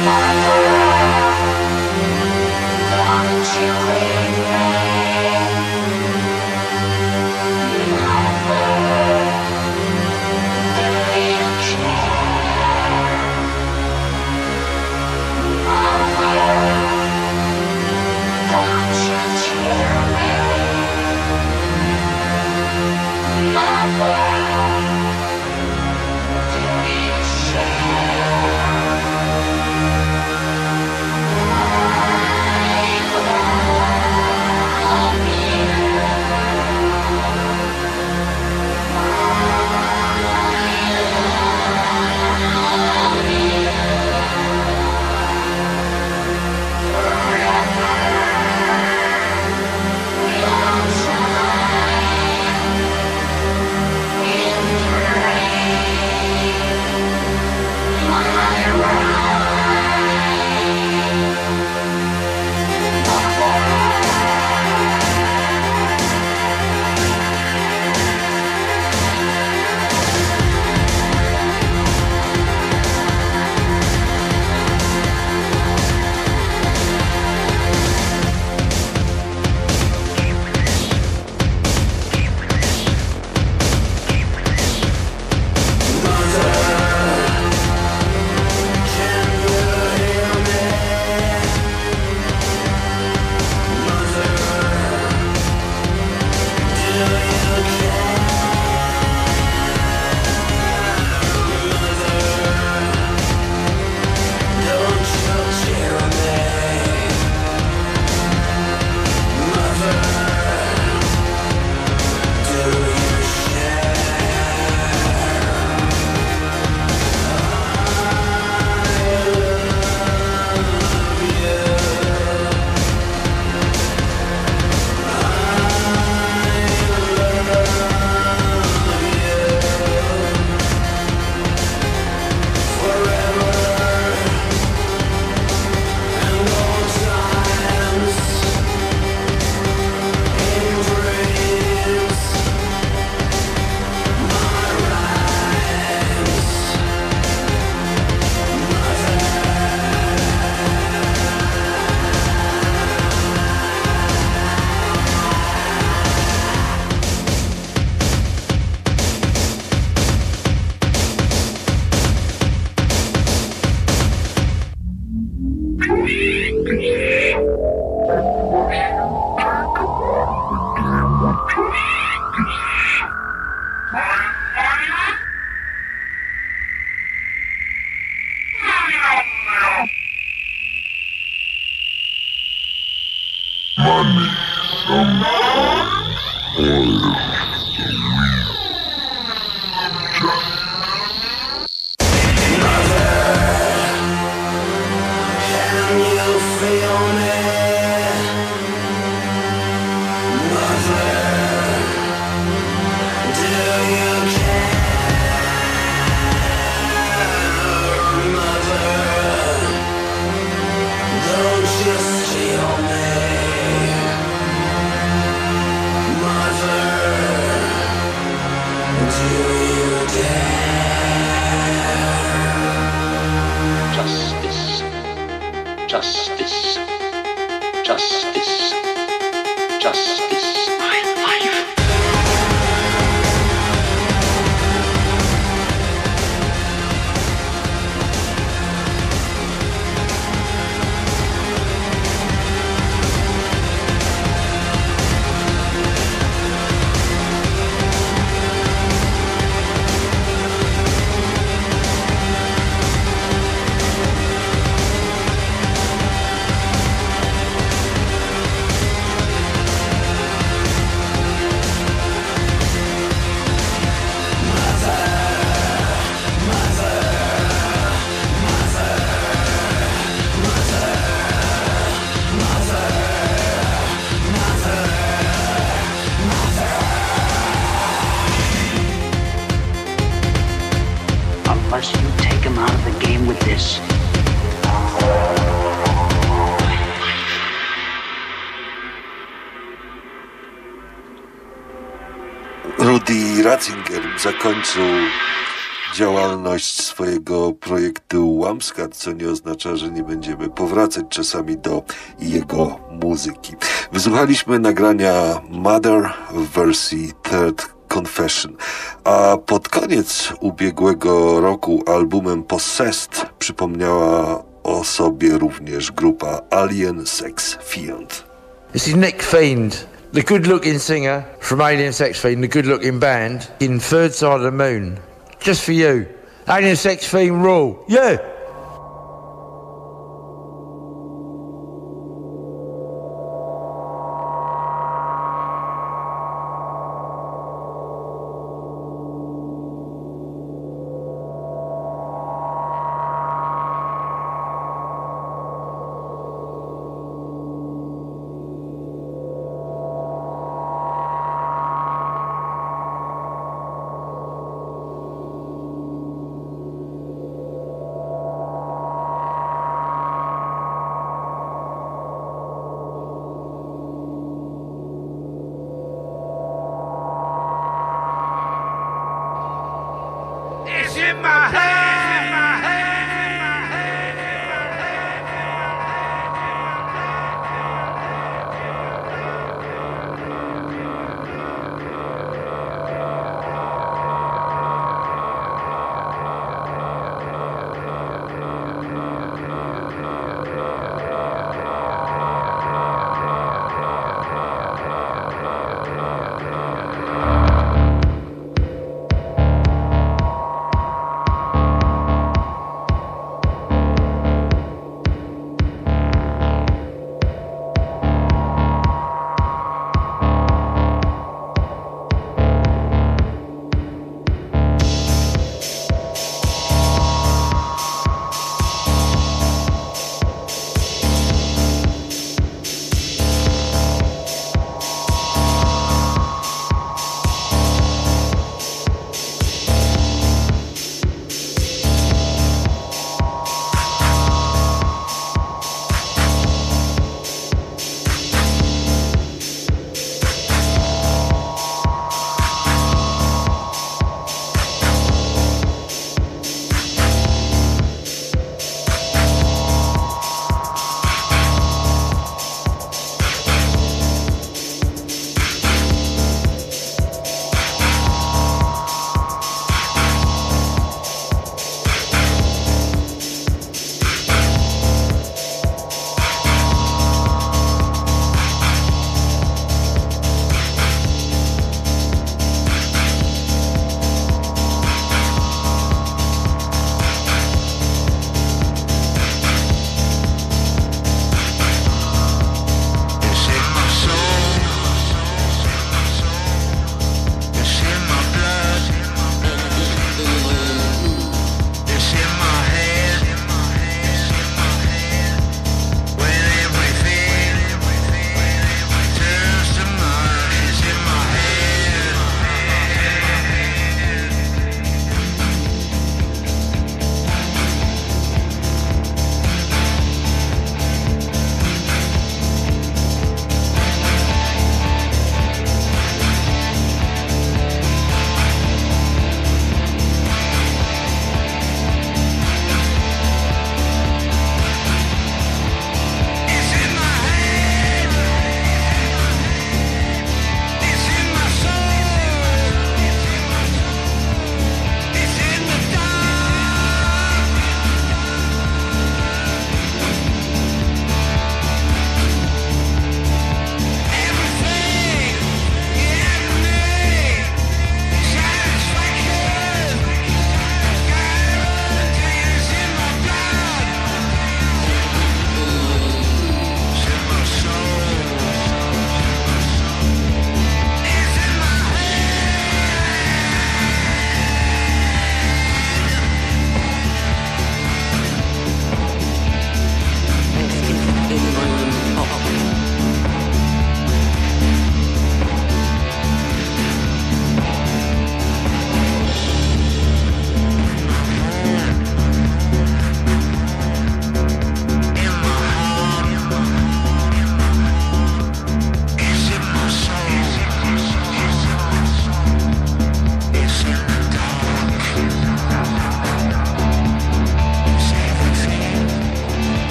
Música Justice. Justice. Justice. Justice. Zakończył działalność swojego projektu Łamskat, co nie oznacza, że nie będziemy powracać czasami do jego muzyki. Wysłuchaliśmy nagrania Mother w wersji Third Confession. A pod koniec ubiegłego roku albumem Possessed przypomniała o sobie również grupa Alien Sex Fiend. This is Nick Fiend, the good looking singer from Alien Sex Fiend, the good looking band in Third Side of the Moon. Just for you. Alien Sex Fiend rule. Yeah!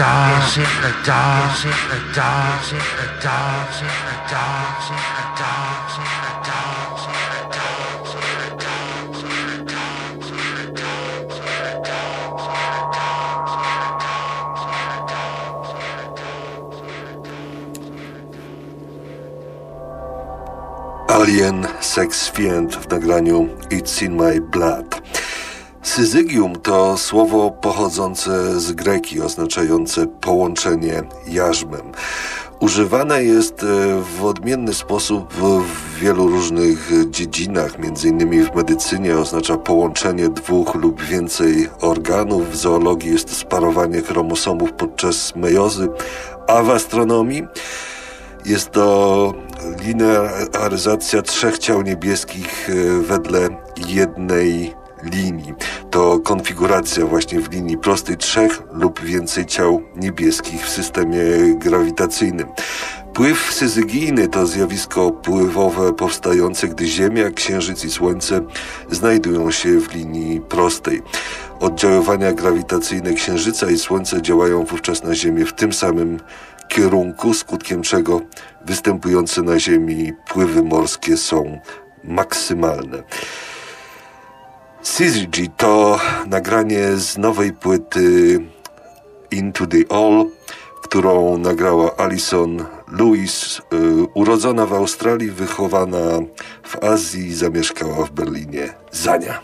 It's in the dark, it's in the dark, it's in the dark, it's in the dark, it's in the dark, it's in the dark, it's in the dark, it's in the dark. Alien Sex Fiend w nagraniu It's in My Blood. Syzygium to słowo pochodzące z greki, oznaczające połączenie jarzmem. Używane jest e, w odmienny sposób w wielu różnych dziedzinach, innymi w medycynie oznacza połączenie dwóch lub więcej organów, w zoologii jest sparowanie chromosomów podczas mejozy, a w astronomii jest to linearyzacja trzech ciał niebieskich e, wedle jednej linii. To konfiguracja właśnie w linii prostej trzech lub więcej ciał niebieskich w systemie grawitacyjnym. Pływ syzygijny to zjawisko pływowe powstające, gdy Ziemia, Księżyc i Słońce znajdują się w linii prostej. Oddziaływania grawitacyjne Księżyca i Słońca działają wówczas na Ziemię w tym samym kierunku, skutkiem czego występujące na Ziemi pływy morskie są maksymalne. Syzygy to nagranie z nowej płyty Into the All, którą nagrała Alison Lewis, y, urodzona w Australii, wychowana w Azji, zamieszkała w Berlinie. Zania.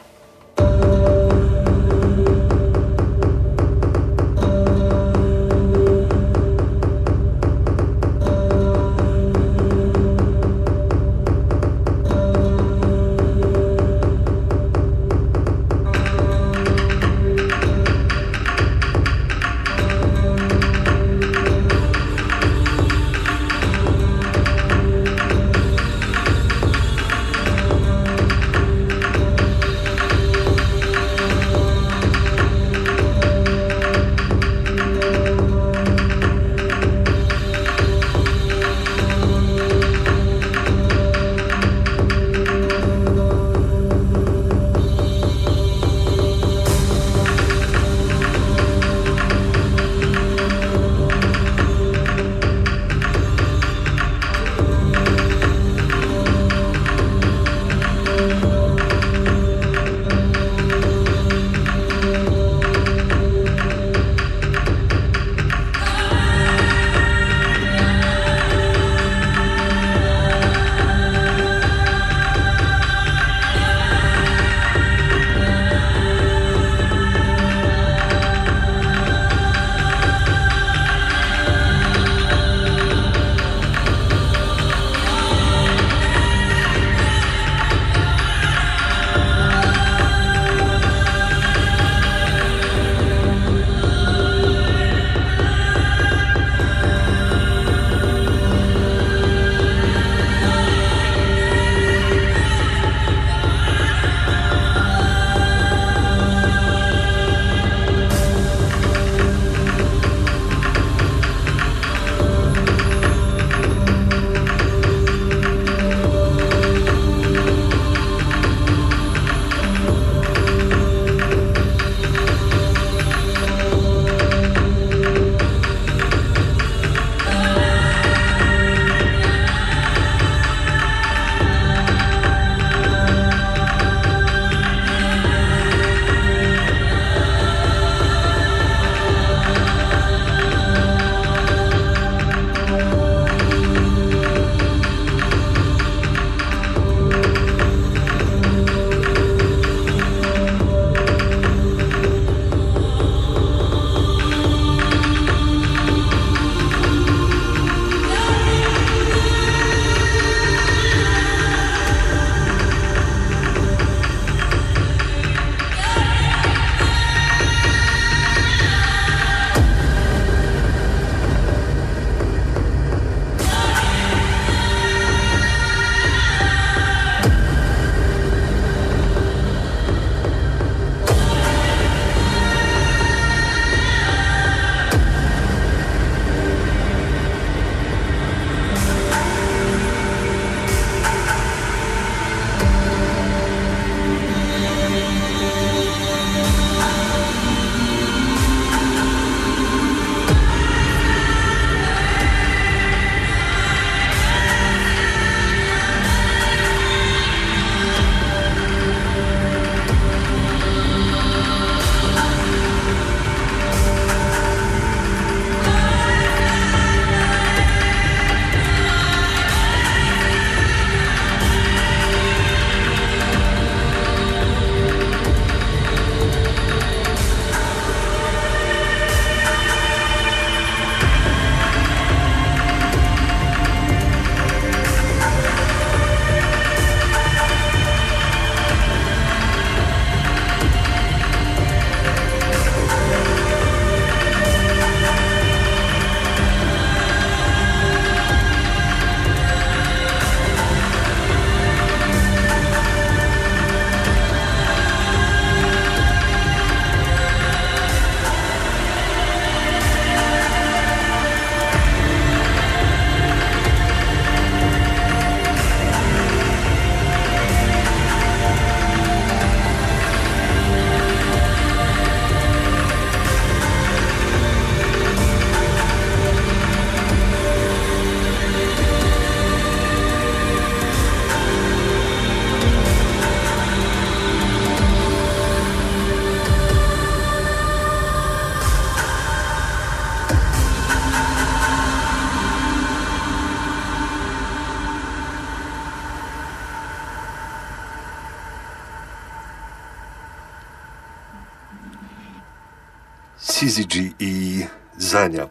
CZG i Zania.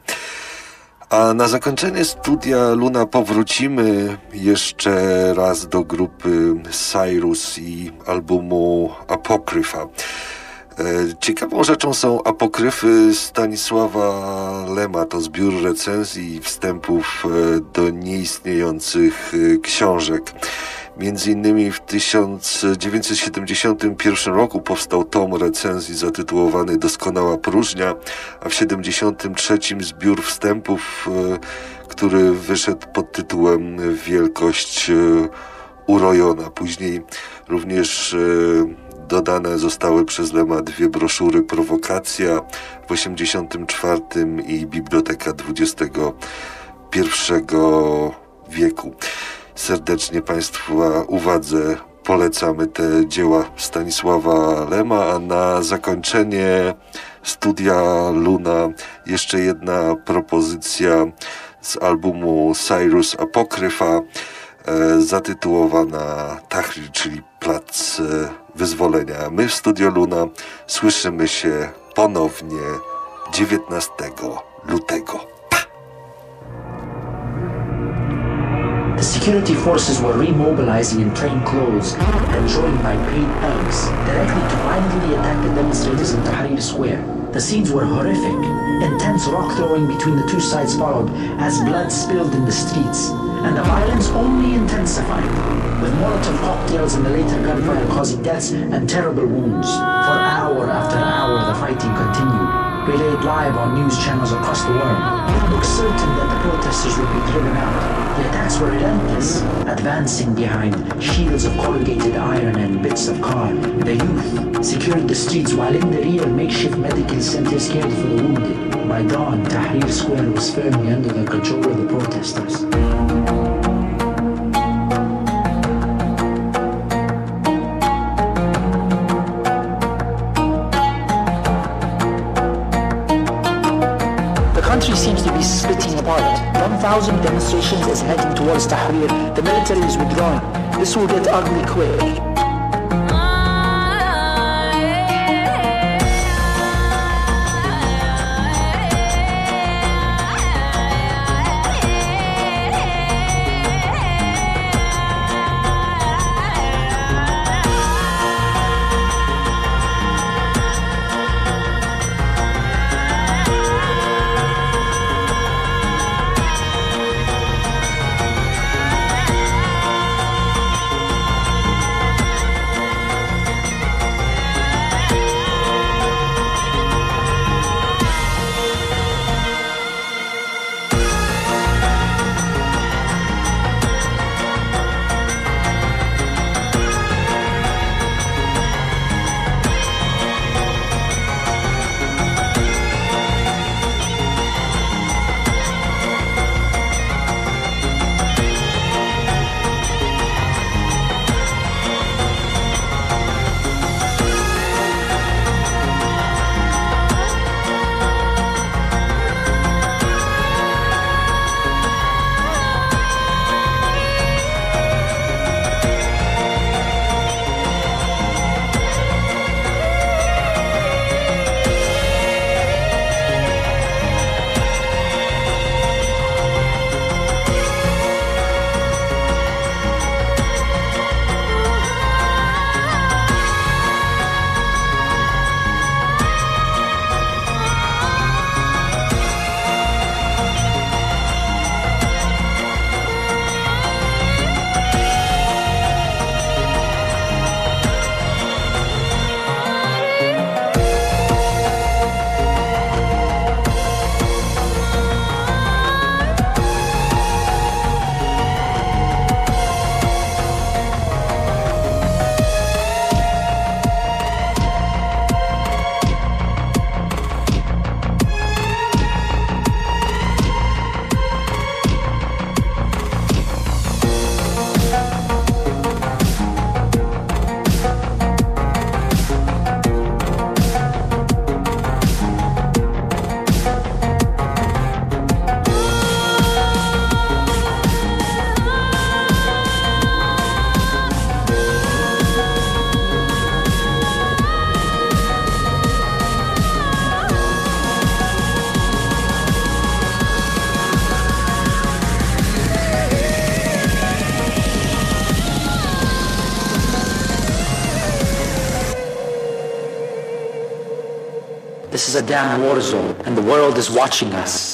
A na zakończenie studia Luna powrócimy jeszcze raz do grupy Cyrus i albumu Apokryfa. E, ciekawą rzeczą są apokryfy Stanisława Lema. To zbiór recenzji i wstępów e, do nieistniejących e, książek. Między innymi w 1971 roku powstał tom recenzji zatytułowany Doskonała próżnia, a w 1973 zbiór wstępów, e, który wyszedł pod tytułem Wielkość e, urojona. Później również e, dodane zostały przez Lema dwie broszury Prowokacja w 1984 i Biblioteka XXI wieku serdecznie Państwa uwadze polecamy te dzieła Stanisława Lema, a na zakończenie studia Luna jeszcze jedna propozycja z albumu Cyrus Apokryfa e, zatytułowana Tahrir, czyli Plac e, Wyzwolenia. My w Studio Luna słyszymy się ponownie 19 lutego. The security forces were remobilizing in plain clothes and joined by paid thugs, directly to violently attack the demonstrators in Tahrir Square. The scenes were horrific. Intense rock throwing between the two sides followed as blood spilled in the streets, and the violence only intensified, with Molotov cocktails and the later gunfire causing deaths and terrible wounds. For hour after hour, the fighting continued relayed live on news channels across the world. It looked certain that the protesters would be driven out. The attacks were relentless, advancing behind shields of corrugated iron and bits of car. The youth secured the streets while in the rear makeshift medical centers cared for the wounded. By dawn, Tahrir Square was firmly under the control of the protesters. 1,000 is heading towards Tahrir. The military is withdrawing. This will get ugly quick. War zone, and the world is watching us.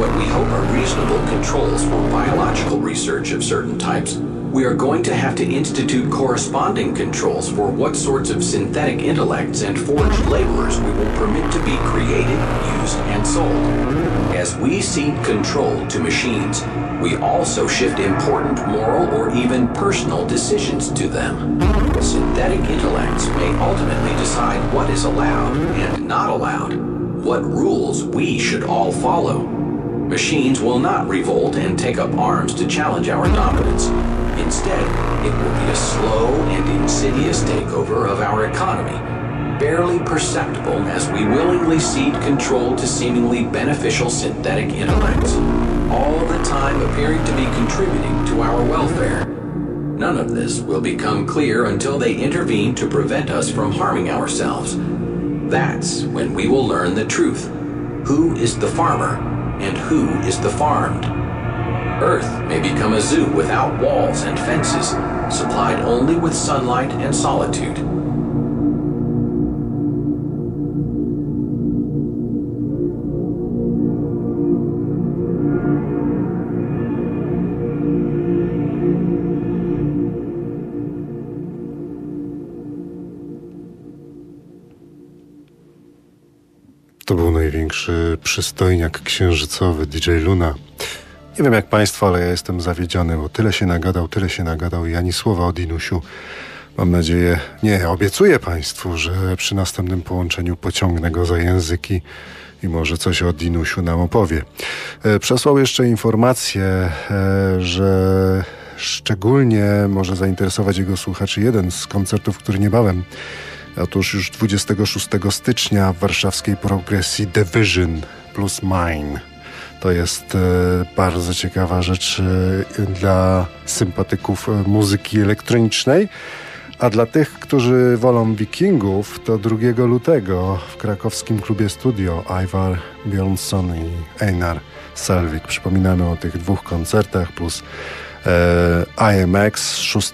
What we hope are reasonable controls for biological research of certain types, we are going to have to institute corresponding controls for what sorts of synthetic intellects and forged laborers we will permit to be created, used, and sold. As we cede control to machines, we also shift important moral or even personal decisions to them. Synthetic intellects may ultimately decide what is allowed and not allowed, what rules we should all follow. Machines will not revolt and take up arms to challenge our dominance. Instead, it will be a slow and insidious takeover of our economy, barely perceptible as we willingly cede control to seemingly beneficial synthetic intellects, all the time appearing to be contributing to our welfare. None of this will become clear until they intervene to prevent us from harming ourselves. That's when we will learn the truth. Who is the farmer and who is the farmed? Earth may become a zoo without walls and fences, supplied only with sunlight and solitude. Największy przystojniak księżycowy DJ Luna. Nie wiem jak Państwo, ale ja jestem zawiedziony, bo tyle się nagadał, tyle się nagadał i ani słowa o Dinusiu. Mam nadzieję, nie, obiecuję Państwu, że przy następnym połączeniu pociągnę go za języki i może coś o Dinusiu nam opowie. E, Przesłał jeszcze informację, e, że szczególnie może zainteresować jego słuchaczy jeden z koncertów, który niebawem Otóż już 26 stycznia w warszawskiej progresji Division plus Mine. To jest e, bardzo ciekawa rzecz e, dla sympatyków e, muzyki elektronicznej. A dla tych, którzy wolą wikingów, to 2 lutego w krakowskim klubie studio Ivar Bjornsson i Einar Selvik. Przypominamy o tych dwóch koncertach plus IMX 6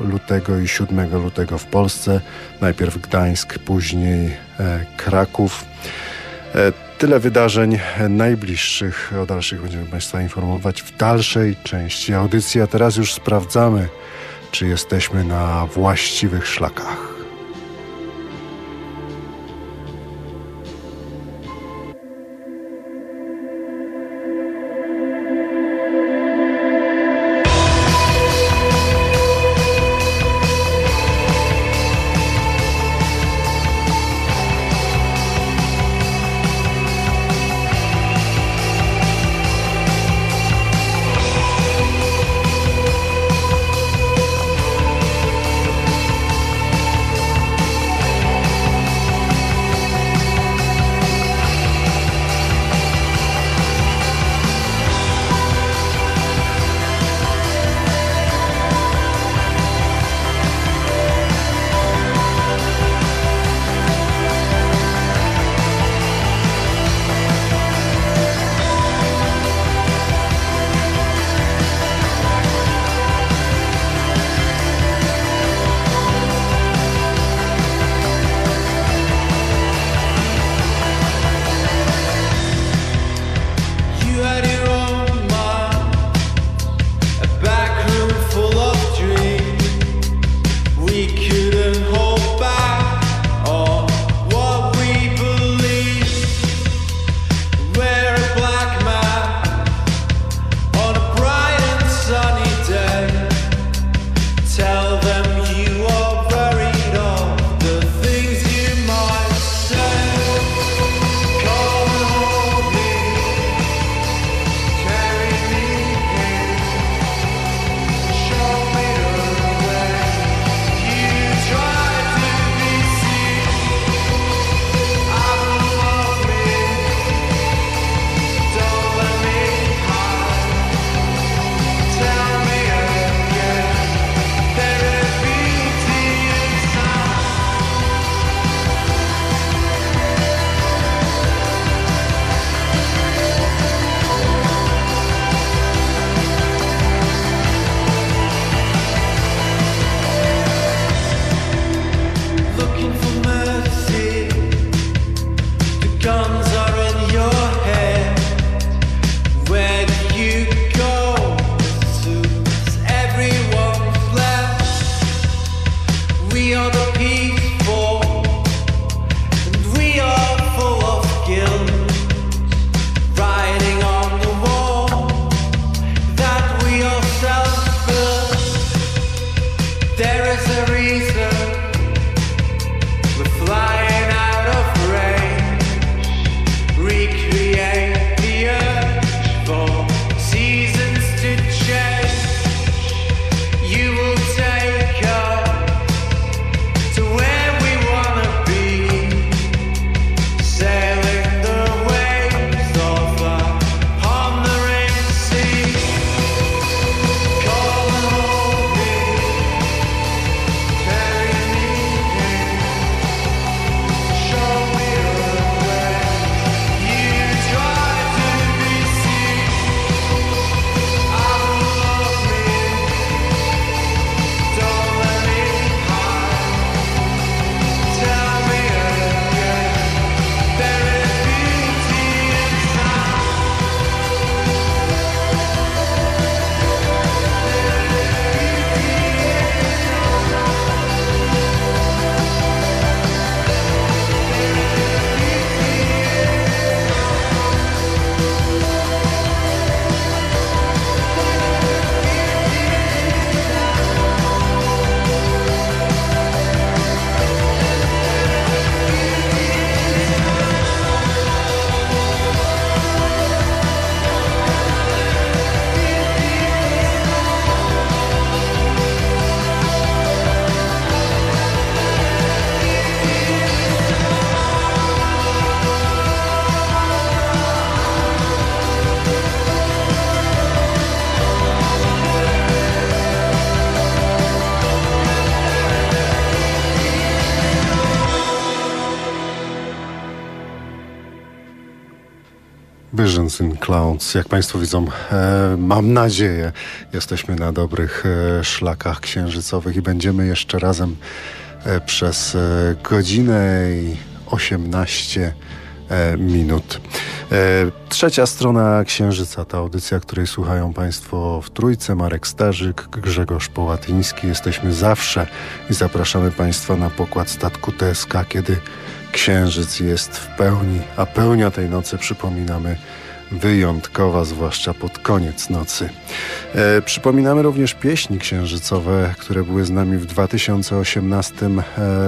lutego i 7 lutego w Polsce. Najpierw Gdańsk, później e, Kraków. E, tyle wydarzeń najbliższych. O dalszych będziemy Państwa informować w dalszej części audycji. A teraz już sprawdzamy, czy jesteśmy na właściwych szlakach. Visions in Clouds. Jak Państwo widzą, e, mam nadzieję, jesteśmy na dobrych e, szlakach księżycowych i będziemy jeszcze razem e, przez e, godzinę i 18 e, minut. E, trzecia strona Księżyca, ta audycja, której słuchają Państwo w Trójce. Marek Starzyk, Grzegorz Połatyński. Jesteśmy zawsze i zapraszamy Państwa na pokład statku TSK, kiedy Księżyc jest w pełni, a pełnia tej nocy, przypominamy, wyjątkowa, zwłaszcza pod koniec nocy. E, przypominamy również pieśni księżycowe, które były z nami w 2018 e,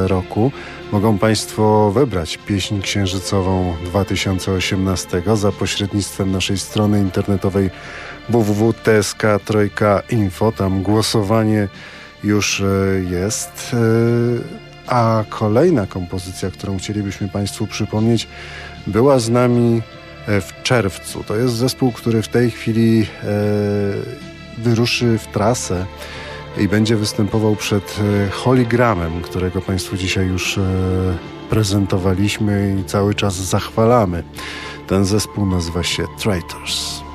roku. Mogą Państwo wybrać pieśń księżycową 2018 za pośrednictwem naszej strony internetowej www.tsk3.info. Tam głosowanie już e, jest. E, a kolejna kompozycja, którą chcielibyśmy Państwu przypomnieć, była z nami w czerwcu. To jest zespół, który w tej chwili e, wyruszy w trasę i będzie występował przed e, Holigramem, którego Państwu dzisiaj już e, prezentowaliśmy i cały czas zachwalamy. Ten zespół nazywa się Traitors.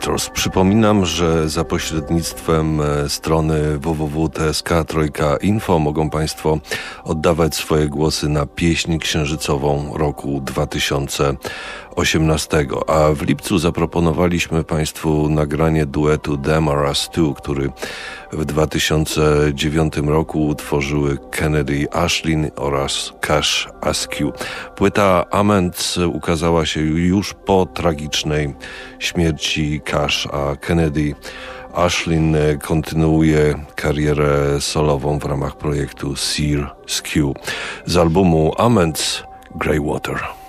Traitors. Przypominam, że za pośrednictwem e, strony www.tsk3.info mogą Państwo oddawać swoje głosy na pieśń księżycową roku 2018. A w lipcu zaproponowaliśmy Państwu nagranie duetu Demaras 2, który w 2009 roku utworzyły Kennedy Ashlyn oraz Cash Askew. Płyta Ament ukazała się już po tragicznej śmierci Cash, a Kennedy Ashlyn kontynuuje karierę solową w ramach projektu Sear Skew z albumu Aments Greywater.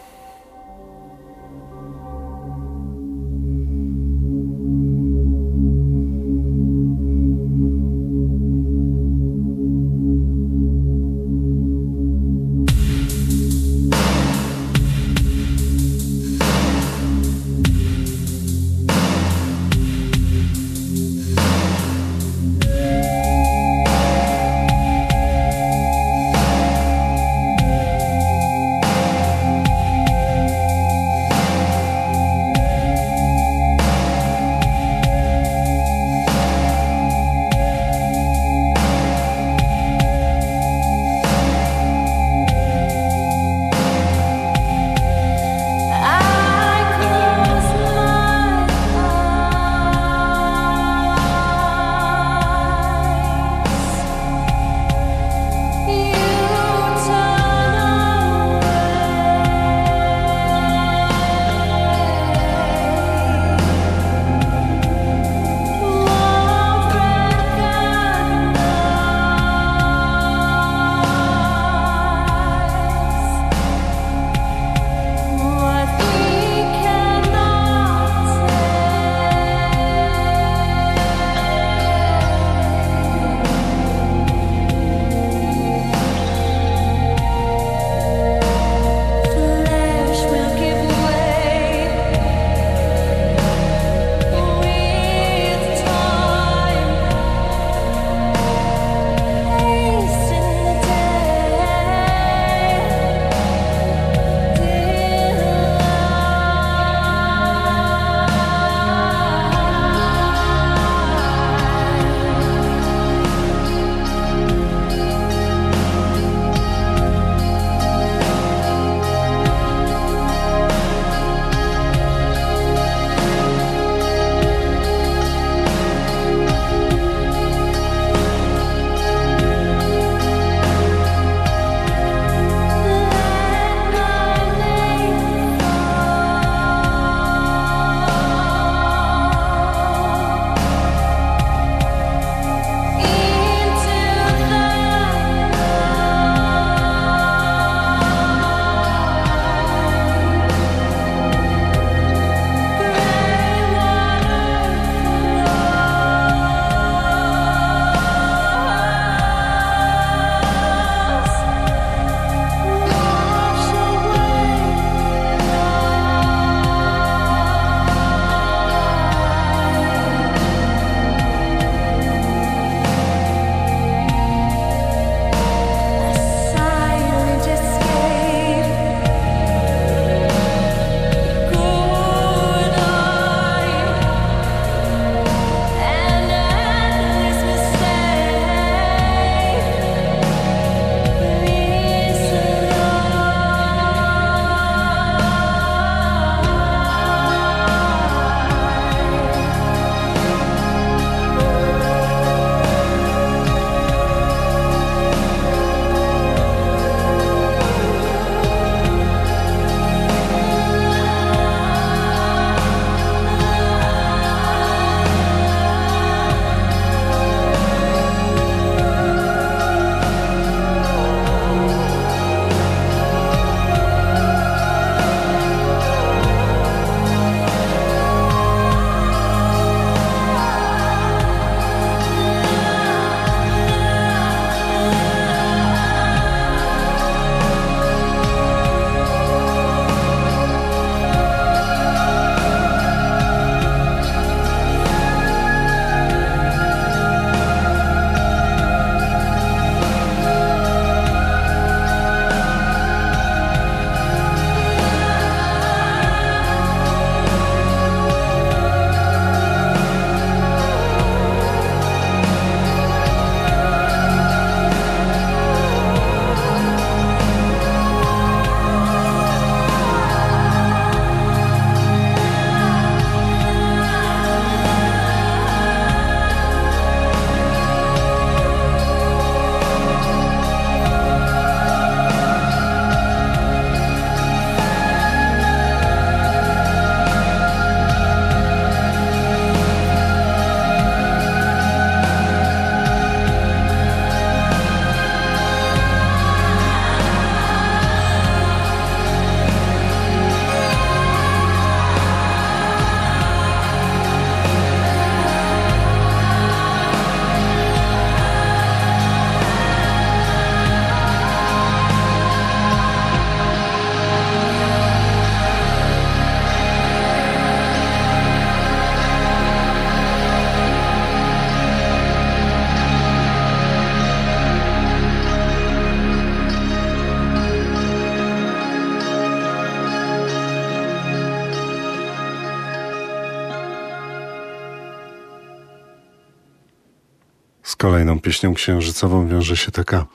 Kolejną pieśnią księżycową wiąże się taka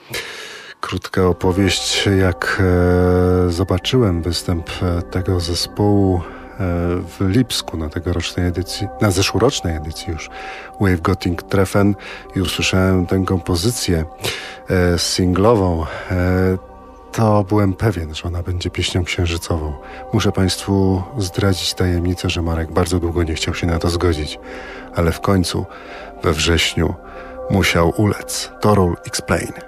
krótka opowieść, jak e, zobaczyłem występ e, tego zespołu e, w Lipsku na tegorocznej edycji, na zeszłorocznej edycji już Wave Gotting Treffen i usłyszałem tę kompozycję singlową. To byłem pewien, że ona będzie pieśnią księżycową. Muszę Państwu zdradzić tajemnicę, że Marek bardzo długo nie chciał się na to zgodzić, ale w końcu we wrześniu musiał ulec. Torul Explain.